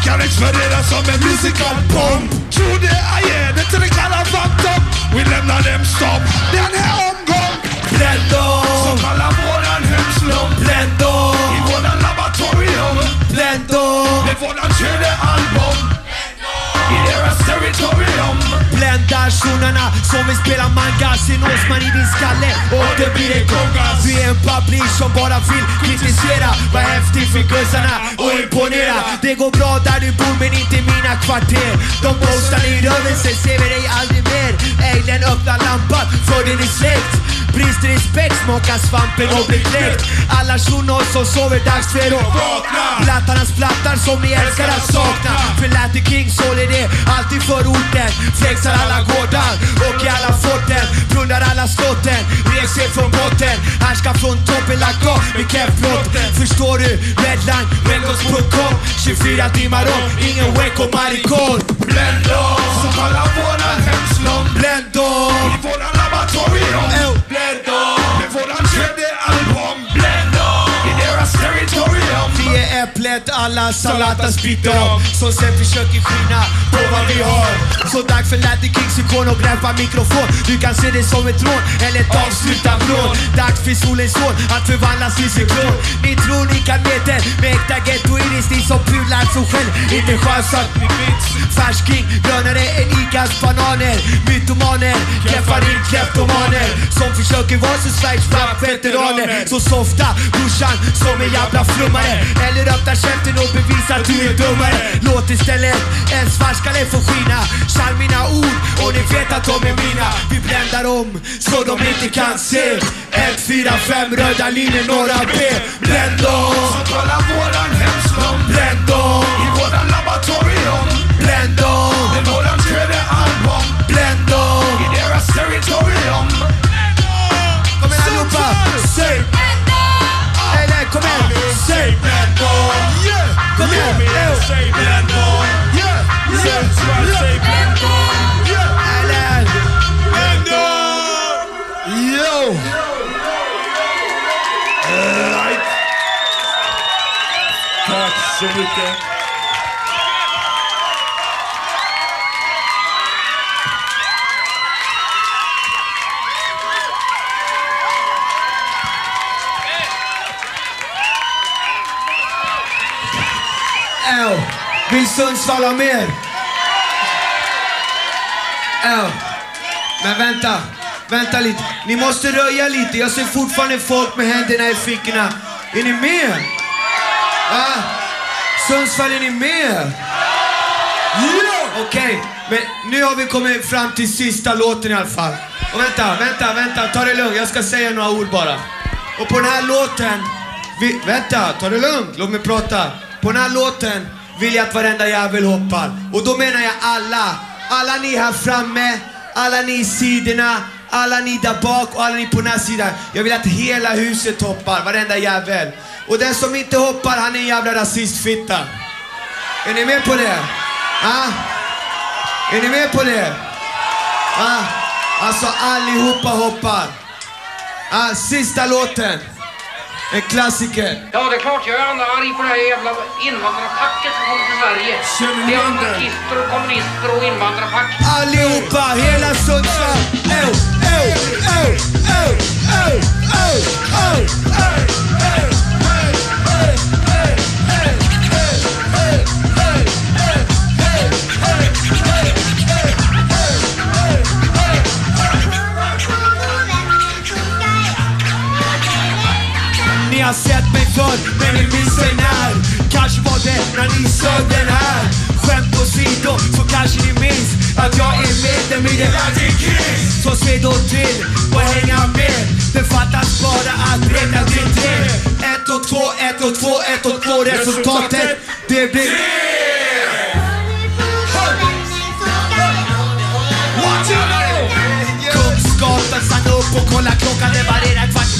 Kan explodera som en musical bomb Tror det är det till det kalla Phantom Vi lämnar dem stopp den här omgång Bränd dem, våran tredje album I deras territorium. Bländar zonerna som vill spela manga Sen ås man i din skalle. Och det blir en kongas. Vi är en publik som bara vill kritisera. Var häftig för gussarna och imponera. Det går bra där du bor men inte i mina kvarter. De boastar i rörelse, ser vi dig aldrig mer. Alien öppnar lampan för din är släkt. Brister i respekt, smakar svampen och blir kläckt Alla shunon som sover, dags för att vakna. Blattarnas plattar som ni älskar att sakna. För Latin King så är det alltid förorten Flexar alla gårdar och i alla forten. Plundrar alla slotten, reser från botten. Härskar från toppen, lagt av med kepflotten Förstår du? Redline, records.com 24 timmar om, ingen Waco maricon. Bländ dem Så kallar våran hemslum Bländ dem! I våran laboratorium äpplet alla salatas biter av Som sen försöker skina på vad vi har. Så dags för Latin Kings ikon och greppa mikrofon. Du kan se det som ett rån eller ett avslutat rån Dags för solens son att förvandlas till cyklon. Ni tror ni kan meten med äkta gettoiris Ni som pular som själv inte chansat. Färsking, grönare än Icas bananer. Mytomaner, träffar in kleptomaner Som försöker vara så Sveriges veteraner Så softa brorsan som en jävla flummare. Eller öppna käften och bevisa att du är dummare. Låt istället en svartskalle få skina. Kall mina ord och ni vet att de är mina. Vi bländar om så de inte kan se. 1, 4, 5 röda linjer, några B. Bländ dem, Så kallar våran hemslum bländ dem, I våran laboratorium. Bländ dem, Med våran tredje album. Bländ dem I deras territorium. Kom igen allihopa! Säg! Eller kom igen! Säg! Bländ dem Yeah Kom igen! Ew. Säg bländ dem Yeah. Yeah. Säg bländ dem Yeah. Eller! Bländ dem Yo Right. Tack så Sundsvall har mer? Ew. Men vänta, vänta lite. Ni måste röja lite. Jag ser fortfarande folk med händerna i fickorna. Är ni med? Va? Sundsvall, är ni med? Ja! Okej, men nu har vi kommit fram till sista låten i alla fall. Och vänta, vänta, vänta. Ta det lugnt. Jag ska säga några ord bara. Och på den här låten... Vi, vänta, ta det lugnt. Låt mig prata. På den här låten vill jag att varenda jävel hoppar. Och då menar jag alla. Alla ni här framme, alla ni i sidorna, alla ni där bak och alla ni på den här sidan. Jag vill att hela huset hoppar, varenda jävel. Och den som inte hoppar, han är en jävla rasistfitta. Är ni med på det? Ah? Är ni med på det? Ah? Alltså allihopa hoppar. Ah, sista låten. En klassiker. Ja, det är klart jag är arg på det här jävla invandrarpacket som kommer till Sverige. Det är anarkister och kommunister och invandrarpack. Allihopa, hela Sundsvall. Oh, oh, oh, oh, oh, oh, oh, oh. Har sett mig förr, men ni minns ej när. Kanske var det när ni sög den här. Skämt åsido, så kanske ni minns att jag är medlem i den Latin Kings. Så se då till och hänga med. Det fattas bara att räkna till tre. Ett och två, ett och två, ett och två. Resultatet, det blir... Kungsgatan, stanna upp och kolla klockan. Det varierar kvart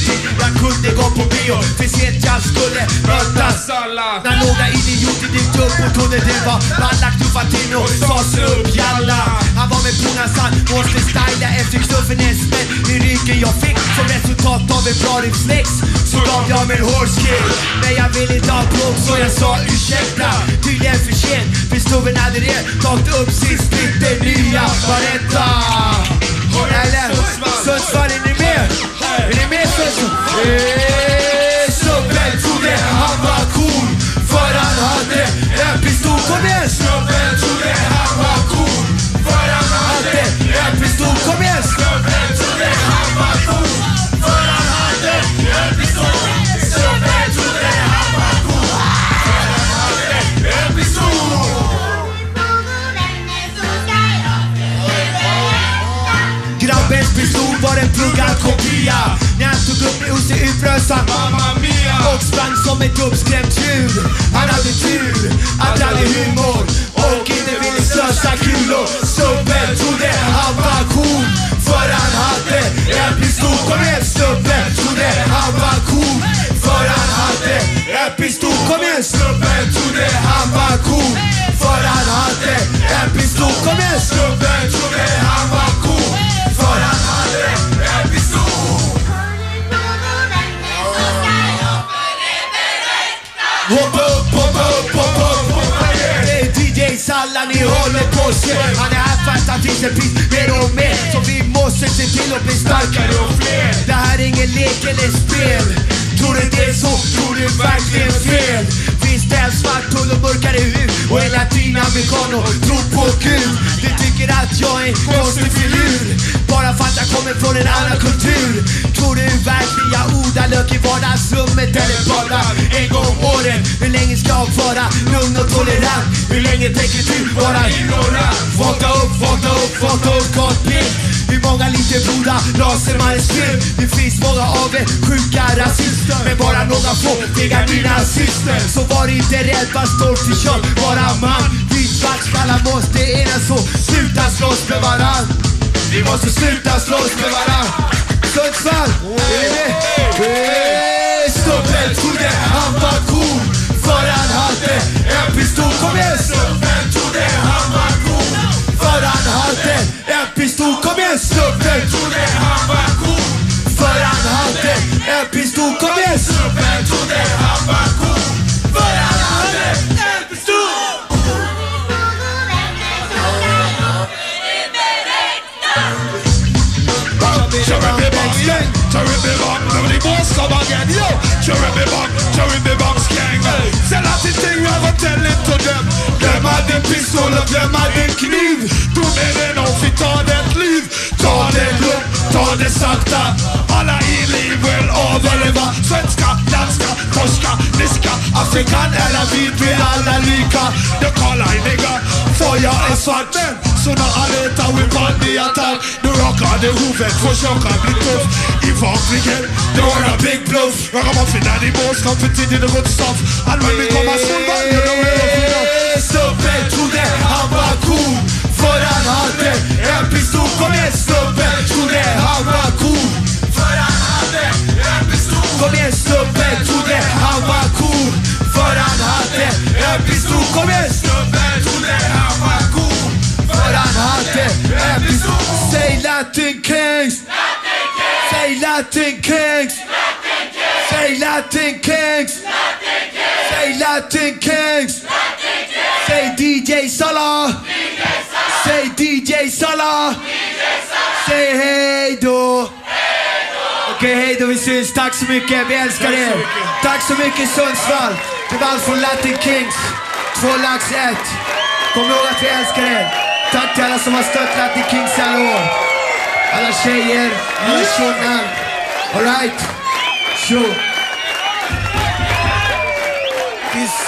kunde gå på bio, för sent jag skulle mötas. När några idioter dykt upp och trodde det var Ballack Tufatino sa sig upp jalla. Han var med hand Måste styla efter knuffen men i ryggen jag fick. Som resultat av en bra reflex Så gav jag mig en horsekick Men jag ville inte ha plåg så jag sa ursäkta Tydligen för sent. För snubben hade redan tagit upp sin splitter nya. Varenda Eller Sundsvall, är ni med? Är ni med Snubben eh, trodde han var cool För han hade en pistol Kom igen! En pluggad kopia. När han tog upp med Uzi utbröt han Mamma Mia. Och sprang som ett uppskrämt djur. Han hade tur att han hade humor. Och inte ville slösa kulor. Snubben trodde han var cool? För han hade en pistol. Kom igen snubben trodde han var cool? För han hade en pistol. Kom igen snubben trodde han var cool? Håller Han är här fast han finns en pris mer och mer Så vi måste se till att bli starkare och fler. Det här är ingen lek eller spel. Tror du det är så, tror du verkligen fel? Finns det en svart, tull och mörkare hud? Och en latinamerikan och tror på Gud. Du tycker att jag är en konstig filur. Bara för att jag kommer från en annan kultur Tror du verkligen jag odlar lök i vardagsrummet eller bara en gång om året? Hur länge ska jag vara lugn och tolerant? Hur länge tänker du vara ignorant? Vakna upp, vakna upp, vakna upp kort Bildt hur många liter blod raser man i? Det finns många av er sjuka rasister Men bara några få fega syster Så var inte rädd, var stolt i kött Bara man, vi svartskallar måste enas så Sluta slåss med varann vi måste sluta slåss med varann. Sundsvall, är ni med? Hey, Snubben trodde han var cool. För han hade en pistol. Kom igen! Snubben trodde han var cool. För han hade en pistol. Kom igen. Snubben! Trodde Cherry bang, nobody wants come again. Yo, cherry bang, cherry bang, gang. Säg att the ting jag har tell it to them. Them are the pistol och glöm hade kniv. Du med den och fick that leave. liv. Ta det lugnt, ta det sakta. Alla i liv vill överleva. Svenska, danska, torska, niska, afrikan eller vit, vi är alla lika. Jag kallar nigga, för jag är svart. Men så när alla tar vi bandy-attack. Nu rockar det huvudet, försöker bli tuff. I vakningen, det var en big bluff. Ragamuffin är i bås, kom för tidigt och gått stopp. Allmän komma solvall, you know we're up Snubben trodde han var cool För han hade en pistol Kom igen snubben trodde han var cool För han hade en pistol Kom igen snubben trodde han var cool För han hade en pistol Kom igen snubben Säg Latin Kings Säg Latin Kings Säg Latin Kings Säg Latin Kings Säg DJ Salah Säg DJ Salah Säg hej då Okej, hej då, vi syns. Tack så mycket, vi älskar er. Tack så mycket Sundsvall. Det var allt från Latin Kings. Två lax ett. Kom ihåg att vi älskar er. Tack till alla som har stött Latin Kings i alla år. Alla tjejer, alla tjornar. Alright. Tjo. Peace.